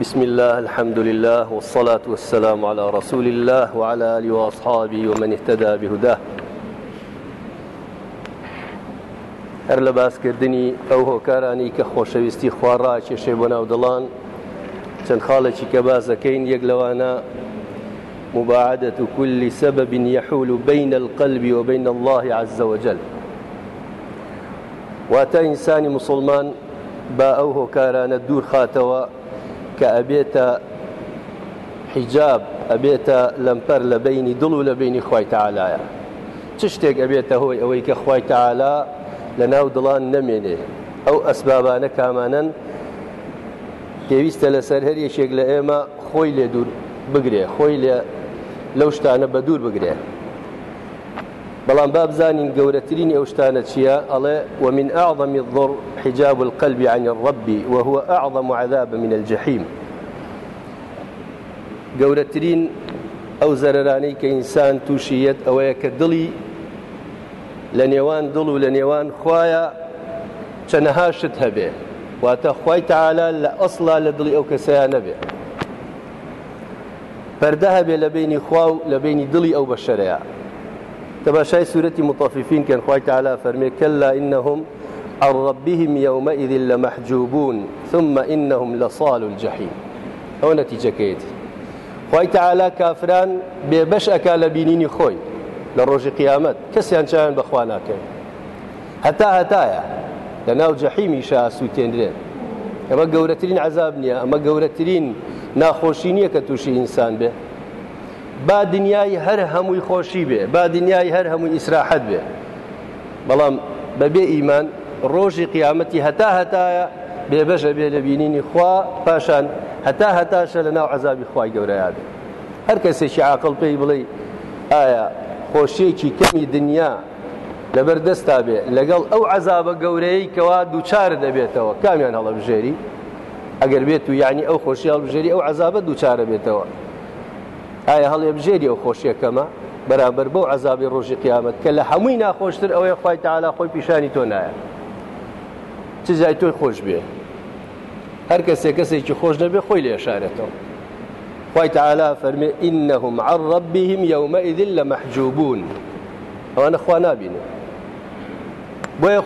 بسم الله الحمد لله والصلاة والسلام على رسول الله وعلى آله وأصحابه ومن اهتدى بهداه. هەر لە باسکردنی ئەو هۆکارانی کە خۆشەویستی خوارڕ کێشێ بۆ ناو دڵان چەند خاڵێکی کە یەک لەوانە. مباعدة كل سبب يحول بين القلب وبين الله عز وجل. واتە ئینسانی مسلمان با ئەو هۆکارانە دوور خاتەوە کە ئەبێتە حیجاب ئەبێتە لەمپەر لە بینی دڵ و لە بینی خی تعالایە چ شتێک ئەبێتە هۆی ئەوەی کە خی تعالا لە ناو دڵان نەمێنێ؟ ئەو ئەسبابانە کامانن پێویستە لەسەر هەر یەکێک لە ئێمە خۆی لێ دوور بگرێ خۆی لێ لەو شتانە بە دوور بگرێ. بەڵام با بزانین گەورەترین شتانە چییە؟ ئەڵێ ومن أعظم الضر حجاب القلب عن الرب وهو أعظم عذاب من الجحيم. گەورەترین ئەو زەرەرانەی کە ئینسان تووشیەت ئەوەیە کە دڵی لە نێوان دڵ و لە نێوان خویە چەنەها شت هەبێ. واتە خی تعالا لە ئەسڵا لە دڵی ئەو کەسەیان نەبێ. پەردە هەبێ لە بینی خوا و لە بینی دڵی ئەو بەشەرەیە. تباشای سورەتی مطاففین کەن خی تعالا فەرمێ كلا إنهم عن ربهم يومئذ لمحجوبون ثم إنهم لصال الجحيم. ئەو نەتیجەکەیەتی خی تعالا کافران بێبەش ئەکا لە بینینی خۆی لە ڕۆژی قیامەت کەسیان چیان بەخوا ناکەن هەتا هەتایە لە ناو جەحیمی شاسووتێنرێن ئەمە گەورەترین عذاب نییە ئینسان بێ با دنیای هەر هەمووی خۆشی بێ با دنیای هەر هەمووی ئیسراحەت بێ. بەڵام بەبێ ئیمان ڕۆژی قیامەتی هەتا هەتایە بێبەشە بێ لە بینینی خوا پاشان هەتا هەتاشە لە ناو عذابی خوای گەورەیە بێ. هەر کەسێکی عاقل پێی بڵێ ئایا خۆشیێکی کەمی دنیا لەبەر دەستا بێ لەگەڵ ئەو عذابە گەورەی کەوا دووچار دەبێتەوە کامیان هەڵەبژێری؟ ئەگەر بێت و یعنی ئەو خۆشی هەڵبژێری ئەو عذابە دووچارە بێتەوە. ئایا هەڵێ بژێری ئەو خۆشیەکەمە بەرامبەر بەو عذابی ڕۆژی قیامەت کە لە هەمووی ناخۆشتر ئەوەی خی تعالا خۆی پیشانی تۆ نایە. چ جای تۆی خۆش بێ؟ هەر کەسێک کەسێکی خۆش نەبێ خۆی لێ شارێتەوە. خی تعالا فەرمێ ئینەهم عن ربهم يومئذ لمحجوبون. ئەوانە خوا نابینێ. بۆیە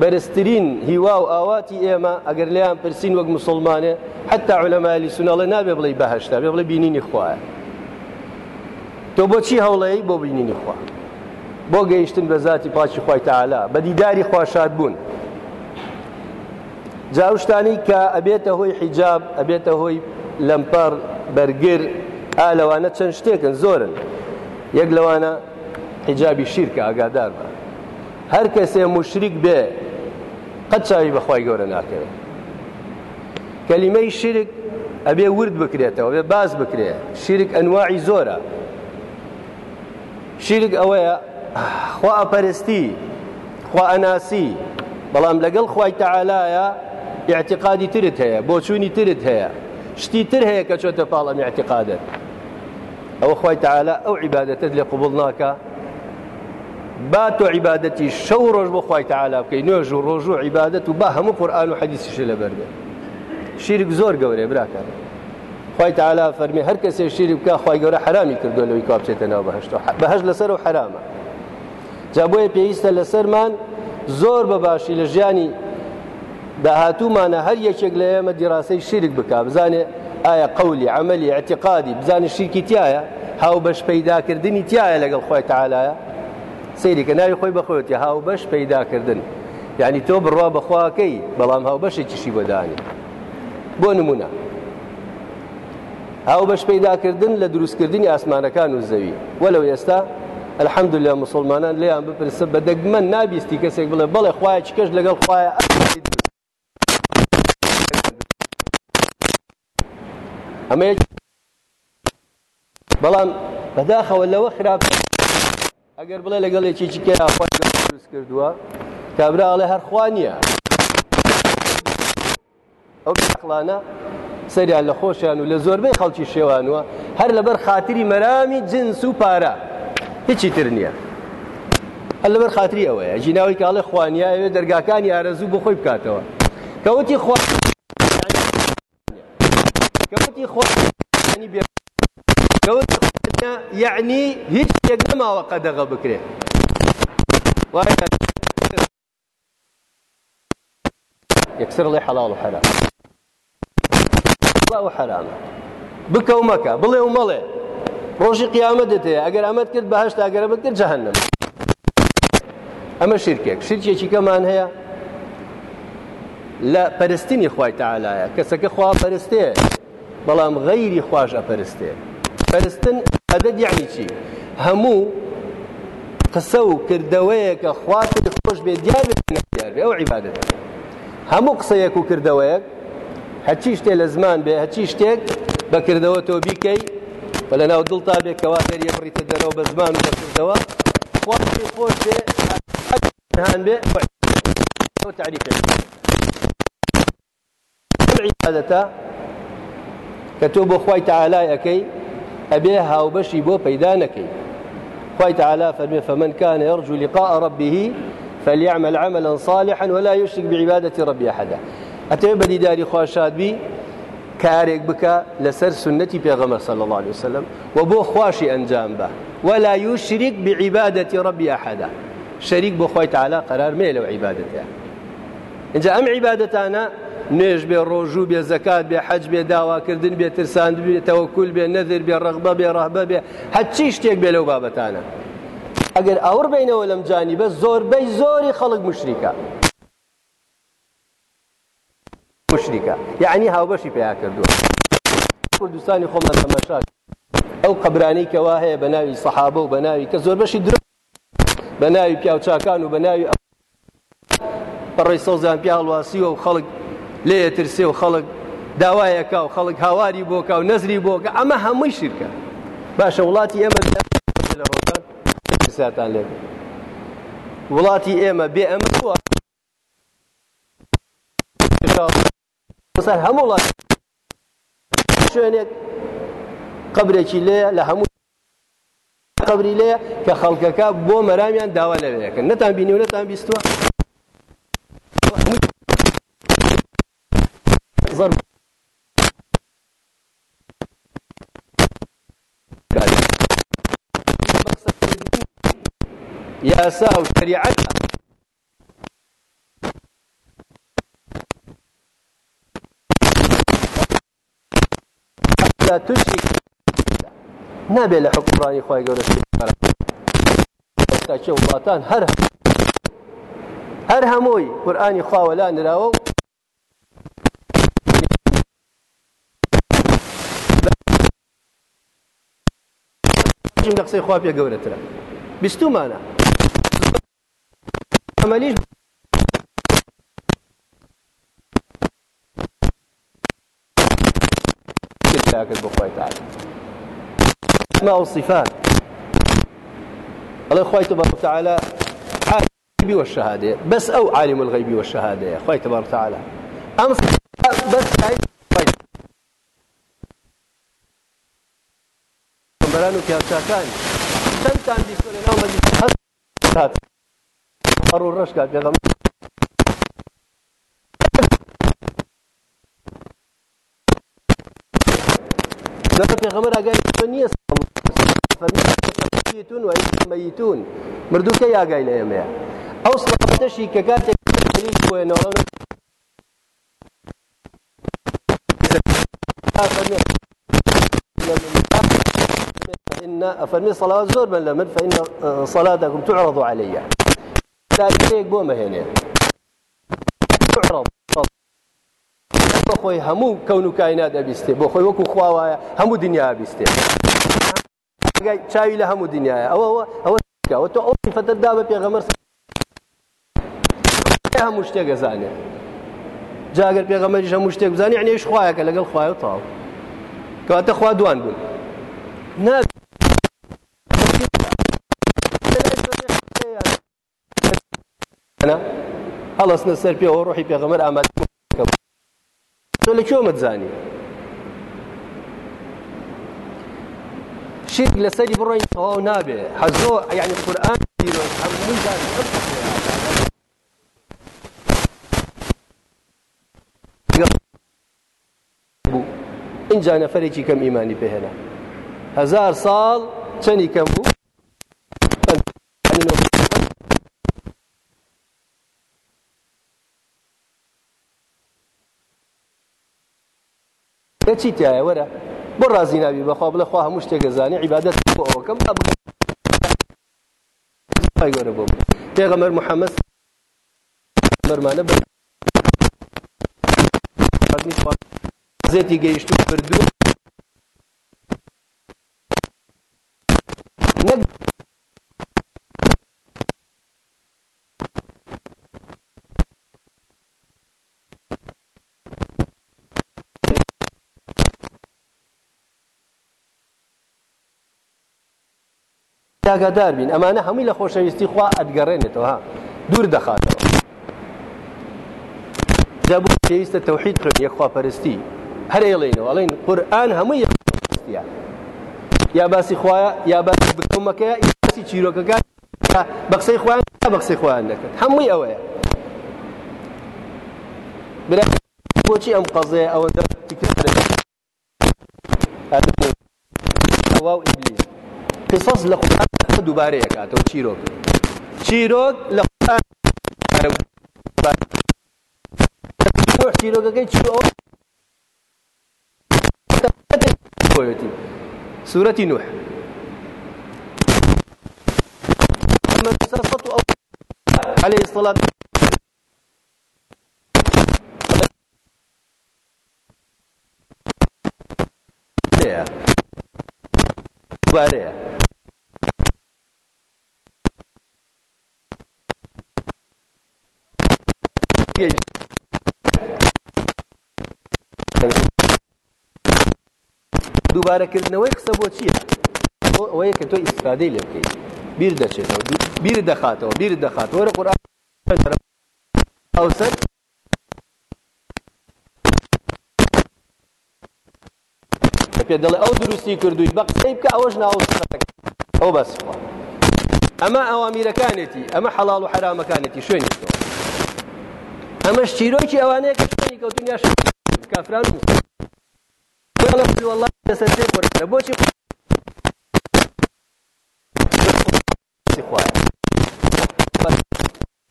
بەرزترین هیوا و ئاواتی ئێمە ئەگەر لیان پرسین وەک مسلمانێ حتا علەمالی سوناڵە نابێ بڵێ بەهشتا بێ بڵێ بینینی خوایە تۆ بۆچی هەوڵەیە؟ بۆ بینینی خوا. بۆ گەیشتن بە ذاتی پاچی خی تعالا بە دیداری خواشاد بوون. جاوشتانی کە ئەبێتە هۆی حیجاب ئەبێتە هۆی لەمپەر بەرگر ئا لەوانە چەند شتێکن زۆرن. یەک لەوانە حیجابی شیرکە ئاگادار بە. هەر کەسێ مشریک بێ. قەت چاوی بەخوای گەورە ناکەوێت. کەلیمەی شرک ئەبێ ورد بکرێتەوە بێ باز بکرێ. شرک ئەنواعی زۆرە. شرک ئەوەیە خوا ئەپەرستی خوا ئەناسی. بەڵام لەگەڵ خوای تەعالایە اعتقادی ترت هەیە بۆچوونی ترت هەیە. شتی تر هەیە کە چۆتە پاڵەمی اعتقادت ئەوە خی تعالا ئەو عیبادەتت لێ قبوڵ ناکە. با تۆ عیبادەتی شەو ڕۆژ بۆ خی تعالا بکەی نوێژ و ڕۆژ و عیبادەت و با هەموو قورآن و حەدیسیش لە بەرێ شیرک زۆر گەورێ براکەن خی تعالا فەرمی هەر کەسێ شیرکی بکە خی گەورە حرامی کردو لەوەی کا بچێتە ناو بەهشت بەهەشت لەسەر و حرامە جا بۆیە پێویستە لەسەرمان زۆر بەباشی لە ژیانی داهاتوومانە هەر یەکێک لە ئێمە دیڕاستەی شیرک بک بزانێ ئایا قولی عملی اعتقادی بزانێ شیرکی سەیریکە ناوی خۆی بەخۆتی هاو بەش پەیداکردن یعنی تۆ بڕوا بەخواکەی بەڵام هاو بەشێکیشی بۆدانی. بۆ نمونە. هاو بەش پەیداکردن لە دروستکردنی ئاسمانەکان و زەوی. وەلو ئێستا الحمد لله مسلمانان لێیان بپرسە بە دەگمەن نابیستی کەسێک بڵێ بڵێ خوایە چ کەش لەگەڵ خوایە؟ ئەمە بەڵام بەداخەوە لەوە خراپ ئەگەر بڵێ لەگەڵ یەکێکی کێ دروست کردووە کابراڵێ هەرخوا نییە. ئەو عقلانە سەریان لە خۆشیان و لە زۆربەی خەڵکی شێوانوە هەر لەبەر خاتری مەرامی جنس و پارە. هیچی تر نییە. هەر لەبەر خاتری ئەوەیە. ژیناوی کاڵێ خوانیایەوێ دەرگاکانی ئارەزوو بۆ خۆی بکاتەوە. کەوتی خوا كوتي خوا یعنی هیچ شتێک نەماوە قەدەغە بکرێت یەکسەر ڵێ حەڵاڵ و حەرام. و حەرامە بکەو مەکە بڵێ و مەڵێ. ڕۆژی قیامەتت هەیە ئەگەر ئەمەد کرد بەهشت ئەگەرە بکرد جەهەنم ئەمە شیرکێک. شیرکێکی کەمان هەیە؟ لە پەرستنی خی تەعاالایە کەسەکە خوا پەرستێ بەڵام غەیری خوۆش ئەپەرستێ. پەرستن ئەدەت یعنی چی؟ هەموو قسە و کردەوەیە کە خواتر خۆش بێ دیار دیار بێ ئەو عیبادەت. هەموو قسەیەک و کردەوەیەک هەچی شتێ لە زمان بێ هەچی شتێک بەکردەوە تۆ بیکەی بە لە ناو دڵتا بێ کەوا دەریە بڕیتە دەرەوە بە زمان و بەکردەوە خواتی خۆش بێ هان بێ تعریفێ. عبادەتە کە تۆ بۆ خی تعالای ئەەکەی هاوبەشی بۆ پەیدا نەکەی خی تعالى فمن كان يرجو لقاء ربه فليعمل عملا صالحا ولا يشرك بعبادة ربي أحدا. أتى بدي داري خواشات بي كارك بك لسر سنتي بيغمر صلى الله عليه وسلم وبو خواشي أنجام به ولا يشرك بعبادة ربي أحدا. شريك بو خوي تعالى قرار ميلو عبادته إن جاء أم عبادتنا نوێژ بێ ڕۆژوو بێ زەکات بێ حەج بێ داواکردن بێ ترساند بێ تەوەکول بێ نەذر بێ ڕغبە بێ ڕەهبە بێ هەچی شتێک بێ لەو بابەتانە. ئەگەر ئەوڕ بینەوە لەم جانی بە زۆربەی زۆری خەڵک مشریکە. مشریکە. یعنی هاوبەشی پێیا کردووە. کوردستانی خۆمان تەمەشا ئەو قبرانی کەوا هەیە بە ناوی سەحابە و بە ناوی کە زۆربەشی درۆ بە ناوی پیاوچاکان و بە ناوی بەڕێی سەوزان پیا هەڵواسیوە و خەڵک لێ ترسێ و خەڵک داوایەکە و خەڵک هاواری بۆکە و نەزری بۆکە ئەمە هەمووی شیرکە. باشە وڵاتی ئێمە لە ڕۆژان ساتان لێ وڵاتی ئێمە بێ ئەمە سەر هەموو وڵات شوێنێک قبرێکی لێ لە هەموو قبری لێ کە خەڵکەکە بۆ مەرامیان داوا لەوەیەکە نەتان بینی و نەتان بیستوە ضرب يا ساو شريعتها لا تشرك. لە حکوڕانی خی گەورە چه وڵاتان هەر هەر هەمووی قورآانی خواوەلا نراوە و بژین لە قسەی خوا پێ گەورەترە بیستومانە ئەمەلیش کرد بخوای تعالی اسماء والصفات الله خوي تبارك وتعالى عالم الغيب والشهادة. بس أو عالم الغيب والشهادة خوي تبارك وتعالى. أمس بس بەران و پیاچکانی چەندتان بیستۆ لە ناو مەجلیس هەر و ڕشکات پێغەم لەقد پێغەمبەر ئاگای نییە فەرمیتون و مەیتون مردووکە یاگای لە ئێمەیە ئەو سڵاتەشی کە کاتێک بۆێنەوە إن أفرمي صلاة زور من لمن فإن صلاتكم تعرض علي. ذلك بوما هنا. تعرض. بخوي همو كونو كائنات أبيستي. بخوي وكو خواوا همو دنيا أبيستي. شاوي له همو دنيا. أو هو أو أو تو أول فتدابة بيغمر همو شتێک گەزانێ جاگەر پێغەمەریش هەموو شتێک بزانانی یعنی ئەش خوایەکە لەگەڵ خوای و تاو کەواتە خوا دوان سەر پێەوە ڕۆحی پێغەمەر ئاماد تۆ لە کێوە مەتزانی شرك لسري بڕۆی تەواو نابێ حەزۆ یعنی قورآن هەمووی زانی اینجا نەفرێکی کەم ئیمانی پێهێنا هزار ساڵ چەندی کەم بوو چی تایە؟ وەرە بۆ ڕازی ناوی بەخوا بڵێ خوا هەموو شتێک گەزانانی عیبادەت بۆ ئەوەکەم گەورە بۆ پێغەمەر محەممەد مەرمانە بە زێتی گەیشت و بردووە ئاگادار بین. ئەمانە هەمووی لە خۆشەویستی خوا ئەدگەڕێنێتەوە ها. دوور دەخاتەوە. جابوو پێویستە تەوحید خوێن یەکخواپەرستی هەر ئێڵێنەوە. ئەڵێن قورئان هەمووی یەکخواپەرستیە یا باسی خوایە یا باسی یا باسی چیرۆکەکان بە قسەی یا بە قسەی خۆیان دەکەن. هەمووی ئەوەیە. بۆچی ئەم قەزەیە ئەوەندە تکرار ئەوا و ئیبلیس قصص لە قورآن دووبارەیە کاتەوە چیرۆک چیرۆک لە قورآن چیرۆکەکەی چیرۆ سورة نوح عليه الصلاة دوبارەیە دووبارەکردنەوەی قسە بۆ چییە؟ ئەوەیە کە تۆ ئیسفادەی لێ بکەیت. بیر دەچێتەوە بیر دەخاتەوە بیر دەخاتەوە. لە قورآن ئەوسەر پێ دەڵێ ئەو دروستی کردویت بە قسەی بکە ئەوەش ناو ئەو بەسخوا ئەمە ئەوامیرەکانێتی ئەمە حەڵال و حرامەکانێتی شوێنی ئەمەش چیرۆکی ئەوانەیە کە شوێنی کەوتنیاش کافران والله لەسەر پێ کۆرە بۆچی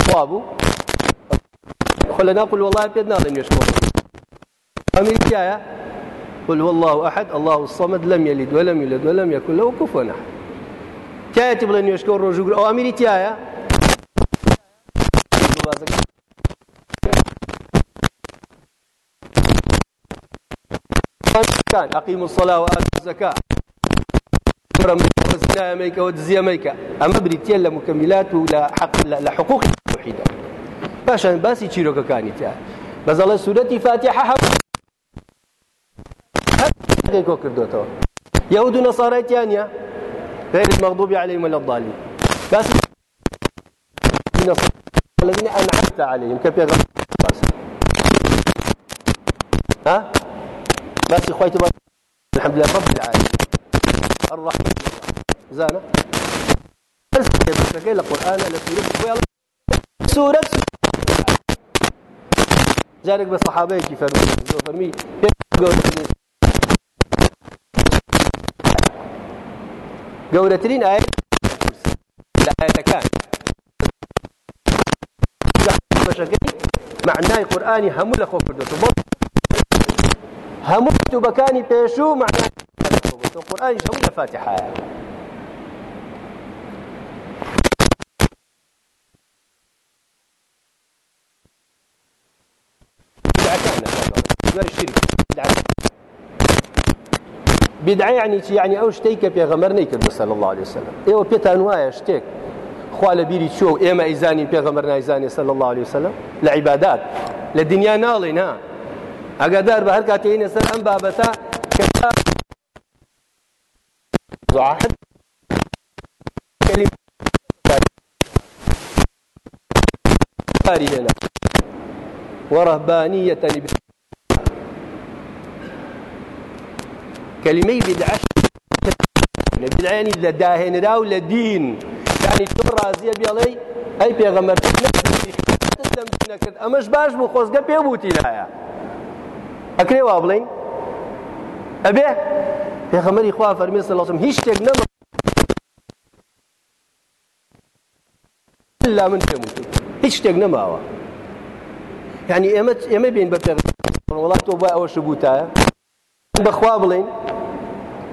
خوابوو خۆ لە ناقل والله پێت ناڵێ نوێشکۆ ئەمریکایە قل هو الله أحد الله الصمد لم يلد ولم يولد ولم يكن له كفوا أحد. تایەتی بڵێ نوێشکە و ڕۆژوگر ئەو ئەمیری تایە كان أقيموا الصلاة وآتوا الزكاة. وزنا ميكا وجزية ميكا أما بريتيا لمكملات ولا حق لحقوق التوحيد. باشا باسي تشيروكا كانت بس الله سورة فاتحة. حق هكذا كردوتو يهود ونصارى تانية غير المغضوب عليهم ولا الضالين. بس الذين أنعمت عليهم. كيف ها؟ بس خوي تبارك الحمد لله رب العالمين. الرحمن زانه بس القرآن على سورة سورة جارك بالصحابة كيف فرمي. قولتين آية الآية كان. معناه قرآني همو لخوف فردوس کتوبەکانی پێشوو معنای قورآنیش هەموو لە فاتحایە بدعة يعني يعني أو شتيك بيغمر نيكر صلى الله عليه وسلم. إيه وبيتان وايا شتيك. خوا لبيري شو إيه ما إيزاني بيغمر نايزاني صلى الله عليه وسلم. لعبادات للدنيا نالنا ئەگەدار بە هەر کاتێنە سەر ئەم بابەتە هنا ورهبانية كلمة بدعة. بدعة يعني داهن راو لدين يعني تم رازية بيالي أي بيغمر تسلم دينك أمش باش بخوزقة بيبوتي لها. ئەکرێ وا بڵین ئەبێ فەرمی صلی الله علیه و سلم هیچ شتێک نەما لا من پێم هیچ شتێک نەماوە یعنی ئێمە ئێمە بین بە وڵات تۆ بۆ ئەوە شبوتایە بەخوا بڵین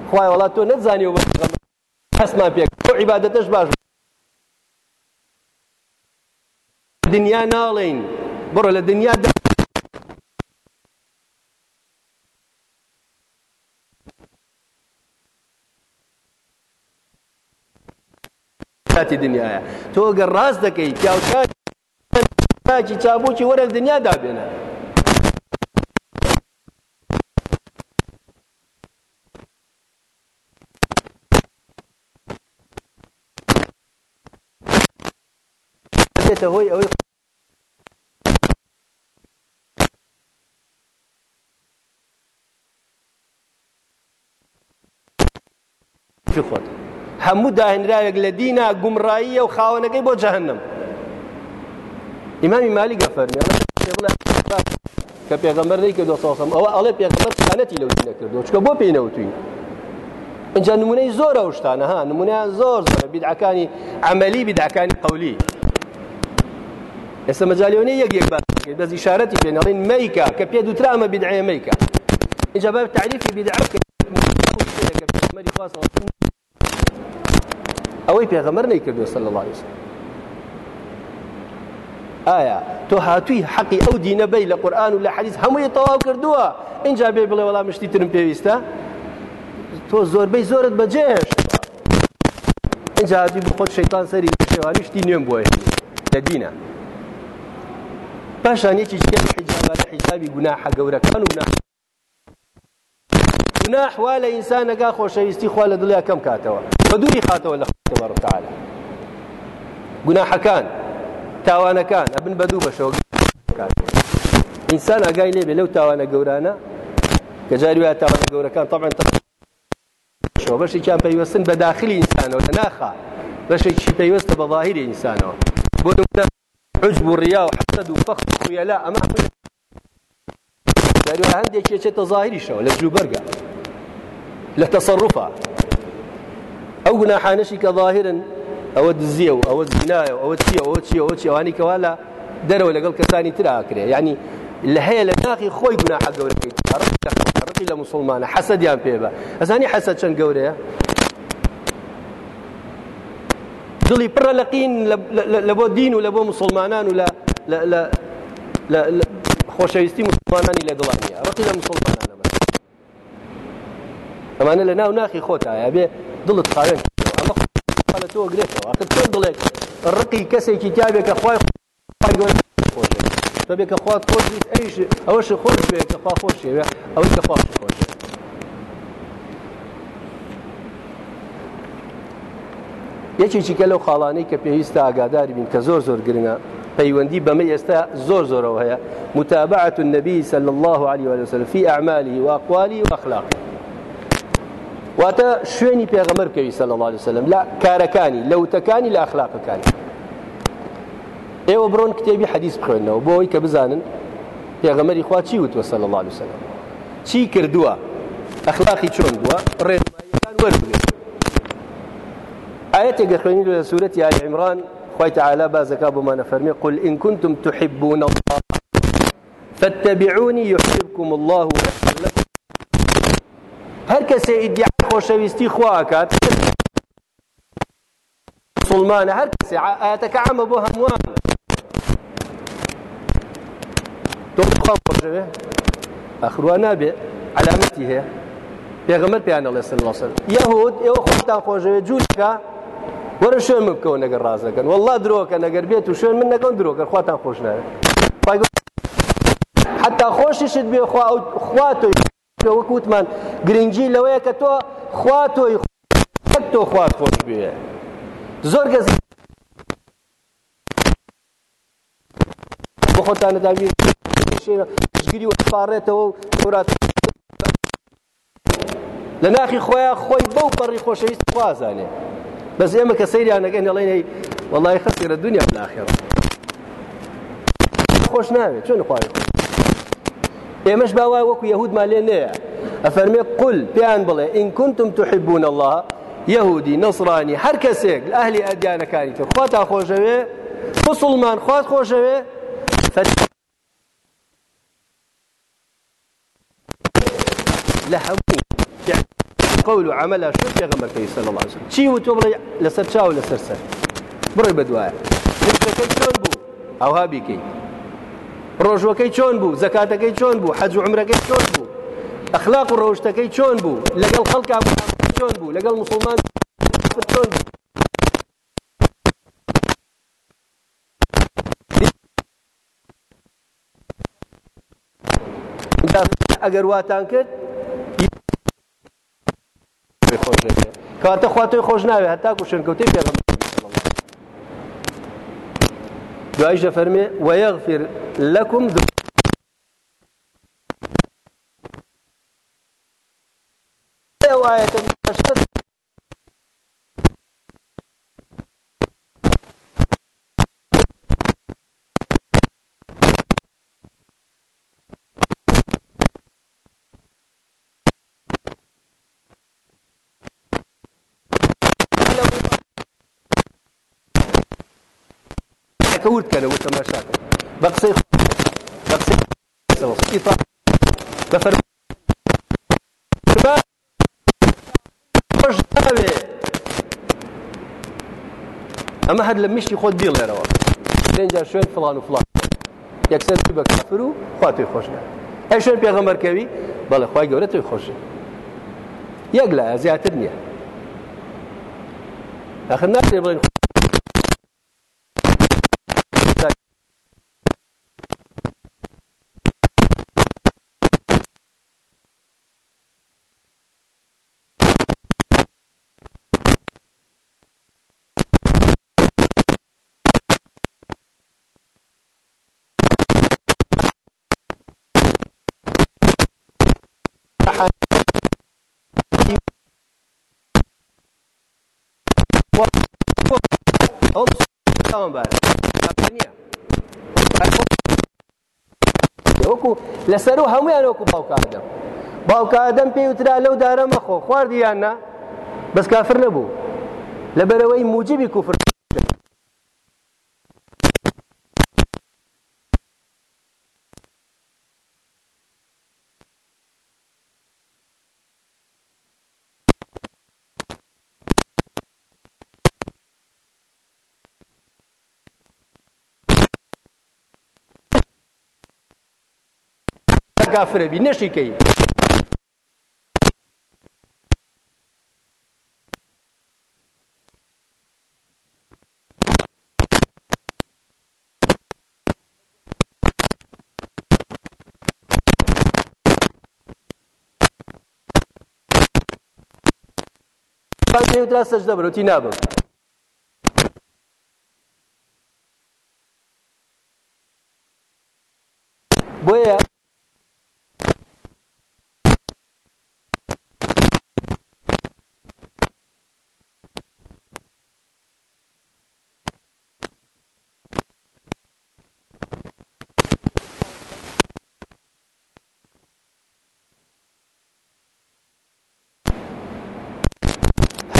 خوای وڵات تۆ نەتزانی و هەستمان پێک تۆ عیبادەتەش باش دنیا ناڵین بڕۆ لە دنیا کاتی دنیاە تۆ گەر ڕاست دەکەی پیاوچی چابووکی وەرە دنیا دابێنە دێتە هۆی ئەوەی خۆت هەموو داهێنراوێک لە دینا گومڕاییە و خاوەنەکەی بۆ جەهنم. ئیمامی مالی گەفەرمی کە پێغەمبەر نەیکردو سەڵسەم ئەوە ئەڵێ پێغەمبەر خیانەتی لەو نەکردو چکە بۆ پێی نەوتوین. اینجا نمونەی زۆر ئەو شتانە ها نمونیان زۆر زۆر. بیدعەکانی عملی بیدعەکانی قەولی ئێستا مەجالیۆنەی یەک یەک باس بەس ئیشارەتی پێنەڵین مەیکا کە پێ دووترا ئەمە بیدعەیە مەیکا. اینجا باب تعریفی بیدعە کە پێغەمبەری خوا ئەوەی پێغەمەر نەیکردو صلی الله عليه وسلم. ئایا تۆ هاتووی حەقی ئەو دینە بەی لە قورآن و لە حەدیث هەمووی تەواو کردووە اینجا بێ بڵێ وەڵام مشتی ترم پێویستە تۆ زۆربەی زۆرت بەجێش اینجا هاتووی بخۆت شەیتان سەری شێوانی شتی نوێم بۆیە لە دینە پاشان یەکی حیجابە حیجابی گوناحە گەورەکان و گوناح گوناح وا لە ئینسانەکە خۆشەویستی خوا لە دڵیا کەم کاتەوە. بە دووری خاتەوە لە تبارك وتعالى گوناحەکان تاوانەکان ئەبن بە دوو بەشەوە ئینسان ئاگای لێبێ لەو تاوانە گەورانە کە جاری وایە تاوانە طبعا شەوە. بەشێکیان پەیوەستن بە داخلی ئینسانەوە ناخا. بەشێکی پەیوەستە بە ظاهری ئینسانەوە بۆ عجب و ڕیا و حەسەد و فەخر و خۆیەلا ئەمە جاری هەندێک چێتە ظاهریشەوە لە جلوبەرگە. لە تەصرفە ئەو گوناحانشی کە ظاهرن ئەوە دزیە و ئەوە زینایە ئەوە چی ئەوە چی ئەوە چی ئەوانی کەوا لە دەرەوە لەگەڵ کەسانی تراکرێ ینی لە هەیە لە ناقی خۆی گوناح گەورەکەی ڕقی لە مسلمانە حەسەدیان پێ بە ئەزانی حەسەد چەند گەورەیە دڵی پڕە لەقین لە بۆ دین و لە بۆ مسلمانان دڵانیە ڕقی لە مسلمانانە ئەمانە لە ناو ناخی خۆتایە بێ دڵت خاوێن لە تۆ گرێتەوە ئەخر چۆن دڵێک ڕقی کەسێکی تیابێکە خوای تۆ بێکە خوات خۆش ئەیش ئەوەش خۆش بێ کە خوا خۆش شێوێ ئەوەی کە خوا خۆش یەکێکی کە لەو خاڵانەی کە پێویستە ئاگاداری بین کە زۆر زۆر گرنگە پەیوەندی بەمە ئێستا زۆر زۆرەوە هەیە متابعة النبي صلى الله عليه وسلم في أعماله وأقواله وأخلاقه. واتە شوێنی پێغەمەر کەوی سەل الله عليه وسلم. لە کارەکانی لەوتەکانی لە ئەخلاقەکانی ئێوە بڕۆن کتێبی حەدیث بخوێنەوە بۆ ئەوی کە بزانن پێغەمەری خوا چی وتوە الله عليه وسلم؟ چی کردووە ئەخلاقی چۆن بووە ڕێنماییەکان وەربگرن آياتك خويني له سورة آل عمران خوي تعالى بازكا بما نفرمي قل إن كنتم تحبون الله فاتبعوني يحببكم الله هەر کەسێ ئیدیا خۆشەویستی خواکات مسلمانە هەر کەسێ ئاەتەکە ئەمە بۆ هەمووان تۆ خۆشەوێ ئەخروان نابێ علامەتی هەیە پێغەمەر پیانە لە سن لەسەر یەهود ئێوە خۆتان خۆشەوێ جوولکە وەرە شوێن من بکەوە نەگەر ڕازەکەن والله درۆکە نەگەر بێت و شوێن من نەکەون درۆکە خواتان خۆش ناوێت حتا خۆشیشت بێ خوا تۆی وەکوتمان گرنگجی لەوەیە کە تۆ خوا تۆی تۆ خوات خۆش بێ. زۆر گەز بۆ خۆتانە داگیری وەپارڕێتەوە و کورات لە ناخی خۆیان خۆی بەو پەڕی خۆشەویست خوازانێ. بەس ئێمە کە سەیریان نەگەن دەڵێنەی وڵی خەسیرە دنیا بلاخێڕ خۆش ناوێت چۆن خوای؟ ئێمەش باوای وەکو یەهودمان لێ نەیە أفرمي قل بيان بڵێ إن كنتم تحبون الله يهودي نصراني هر كسيك أهل أديان كانت خواتا خوشوي مسلمان خوات فت... لهمي يعني قول وعملها شو في غمر كي صلى الله وسلم شي وتوبل لسر شاو لسر سر بڕۆی بەدوایە نسبەکەی چۆن بوو ئەوها بیکەی ڕۆژوەکەی چۆن بوو؟ زەکاتەکەی چۆن بوو؟ حەج و عمرەکەی چۆن بوو؟ ئەخلاق و ڕۆژتەکەی چۆن بوو؟ لەگەڵ خەڵکا چۆن بوو؟ لەگەڵ مسلمان چۆن بوو؟ ئەگەر واتان کرد کاتە خواتۆی خۆش ناوێت هەتا کوشنکەوتی پێغم دوایش دەفەرمێ وەیەغفر لەکم وایەتە كورد كان وتماشاك بقصي بقصي إطار بفر أما هاد لمشتي خود ديال غير لين جا شوين فلان وفلان. يكسر بك كافر خواتي خوشنا أي شوين بيغمبر كوي بلا خوي قولته خوش يقلا زيادة الدنيا آخر الناس يبغون وەکو لەسەر و هەمویان وەکو باوکادەم باوکادەم پێی وترا لەو دارە مەخۆ خواردیاننا بەس کافر نەبوو. لەبەرەوەی موجبی کوفر کافرە بی نەشیکەی. سەجدە بەرەوتی نابم بۆیە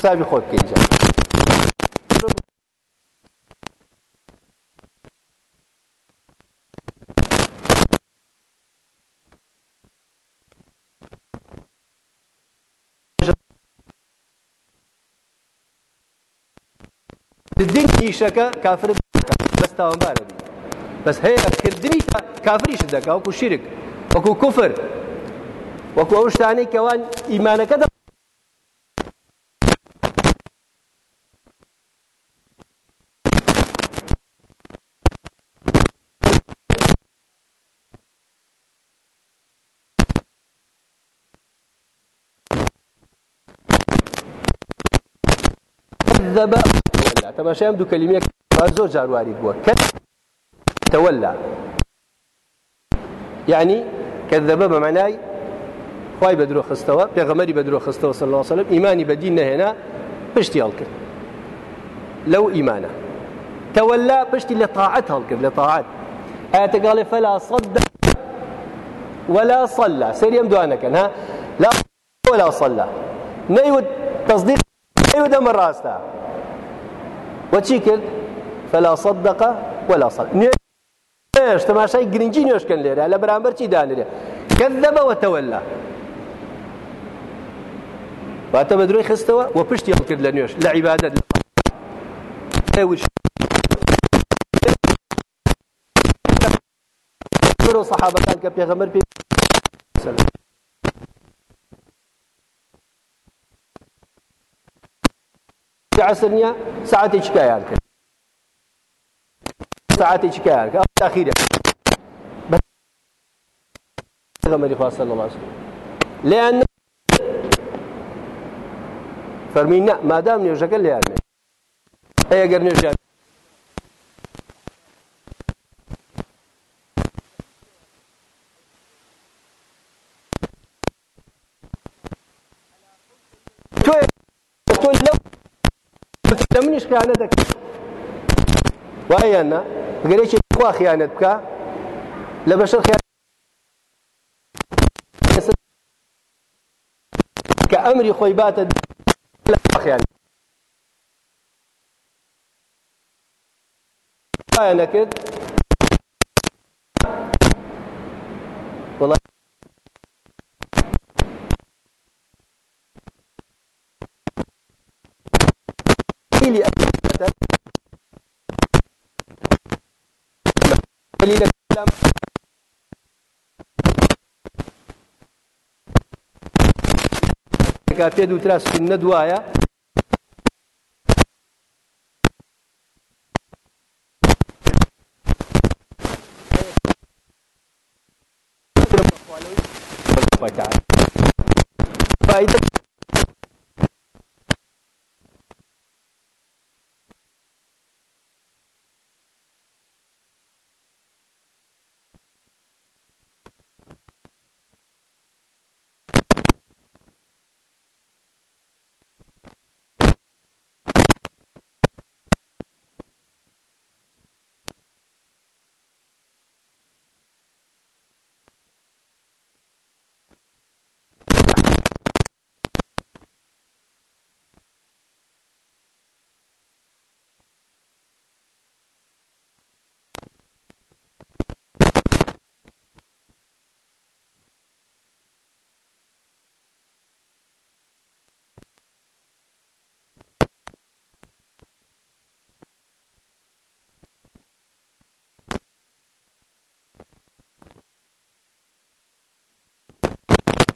حسابی خۆت بکەین دین ئیشەکە کافر بەس بی. بەس هەیە کردنی کافریش دەکا وەکو شیرک وەکو کوفر وەکو ئەو شتانەی کەوان ئیمانەکە كذب. تماشا يمدو كلمة زور جارواري بوا تولى. يعني كذب بمعنى خواي بدرو خستوا بيغمري بدرو خستوا صلى الله عليه وسلم إيماني بدين هنا بشتي هلكر لو إيمانه. تولى بشتي لطاعت هلكر لطاعت آيات قال فلا صدق ولا صلى. سير يمدو أنا كان ها؟ لا ولا صلى. نيود تصديق نيود أمر راستا وچی فلا صدق ولا صلى نوێش تەماشای گرنگی نوێشکەن لێرە لە بەرامبەر چی دانرێ کەذەبەوە تەوەلا واتە بە درۆی خستەوە و پشتی هەڵ کرد لە نوێش لە عیبادەت صحابەکان کە پێغەمبەر پێ عسر نییە ساعتێکی کایان کرد؟ ساعتێکی کایان کرد؟ تاخیرە پێغەمبەری خوا صلی الله عليه وسلم لێیان فەرمی نە مادام نوێژەکە لێیان ئەگەر نوێژیان خیانە دەکەن وایەنە گەرێکی خوا خیانەت بکە لە بەشەر کە ئەمری خۆی باتە خیان نەکرد كاتي دو تراس في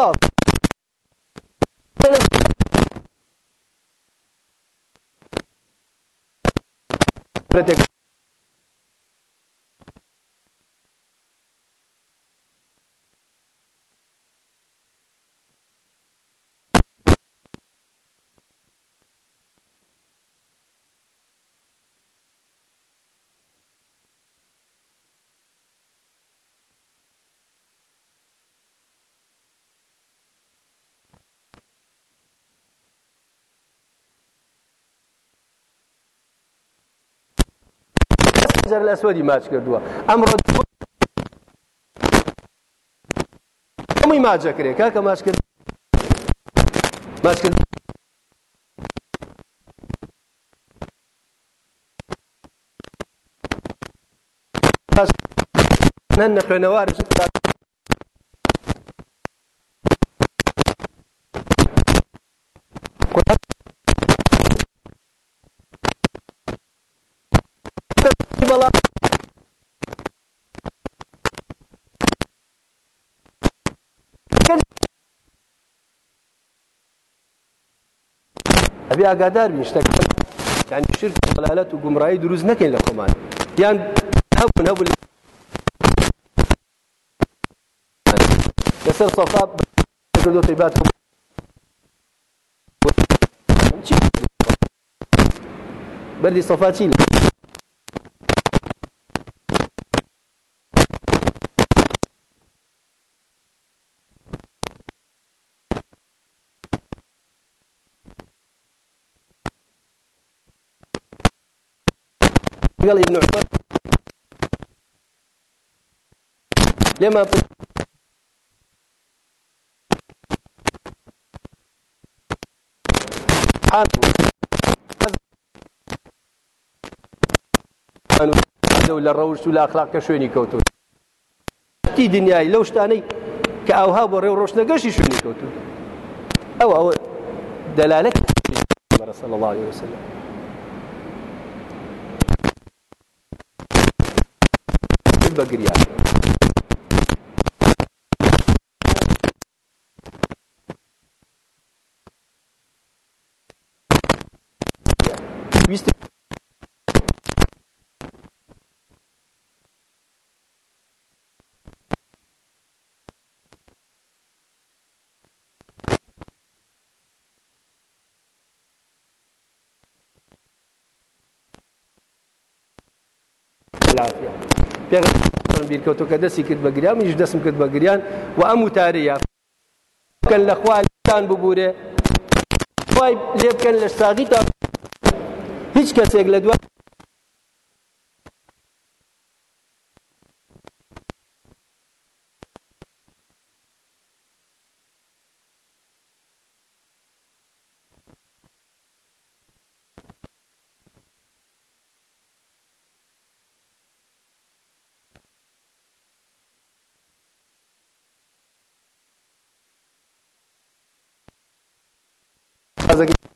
love. Prete الحجر الأسود ماچ کردووە ئەمڕۆ هەمووی ماجەکرێ کاکە ماچ کرد ماچ کرد نە خوێنەوارش ئەبێ ئاگادار بین شرك ضلالات وقمراي دروز نكين لكم يعني هبن هبن يصير صفات كردو طيبات بردي صفات شيء قال ابن عمر لما لە ڕەوشت و لە ئەخلاقکە شوێنی کەوتون تی دنیای لەو شتانەی کە ئەوها بۆ ڕێو ڕۆشنەگەشی شوێنی کەوتون ئەو ئەوە دەلالەت صلى الله عليه وسلم. ajuda a criar. پێغمبەر بیرکەوتەکە دەستی کرد بە گریان منیش دەستم کرد و ئەم وتارەیە بکەن لە خوالتان ببوورێ خی لێ بکەن لە هیچ aqui.